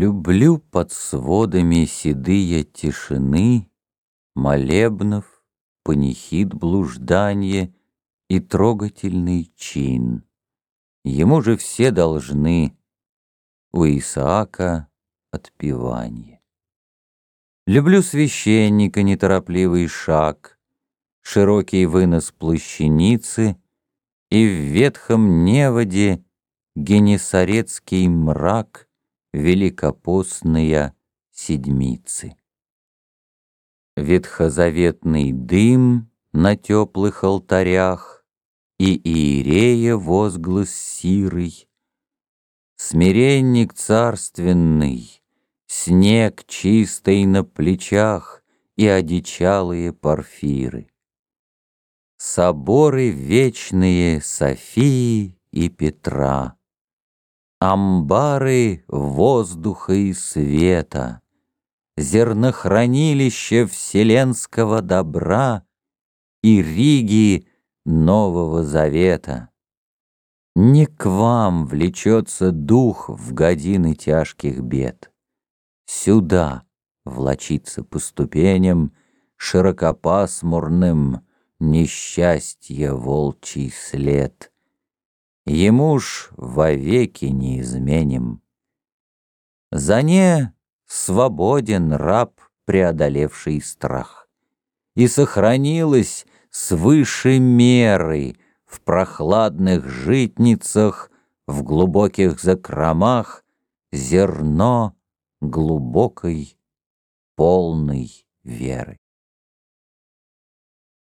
Люблю под сводами седые тишины Молебнов, панихид блужданье И трогательный чин. Ему же все должны У Исаака отпевание. Люблю священника неторопливый шаг, Широкий вынос плащаницы И в ветхом неводе Генесарецкий мрак — великопостные седмицы. Ветхозаветный дым на теплых алтарях И иерея возглас сирый, Смиренник царственный, Снег чистый на плечах И одичалые порфиры. Соборы вечные Софии и Петра — Амбары воздуха и света, Зернохранилище вселенского добра И Риги Нового Завета. Не к вам влечется дух в годины тяжких бед. Сюда влочится по ступеням Широкопасмурным несчастье волчий след — Ему ж вовеки не изменим. За не свободен раб, преодолевший страх. И сохранилось свыше меры В прохладных житницах, в глубоких закромах Зерно глубокой, полной веры.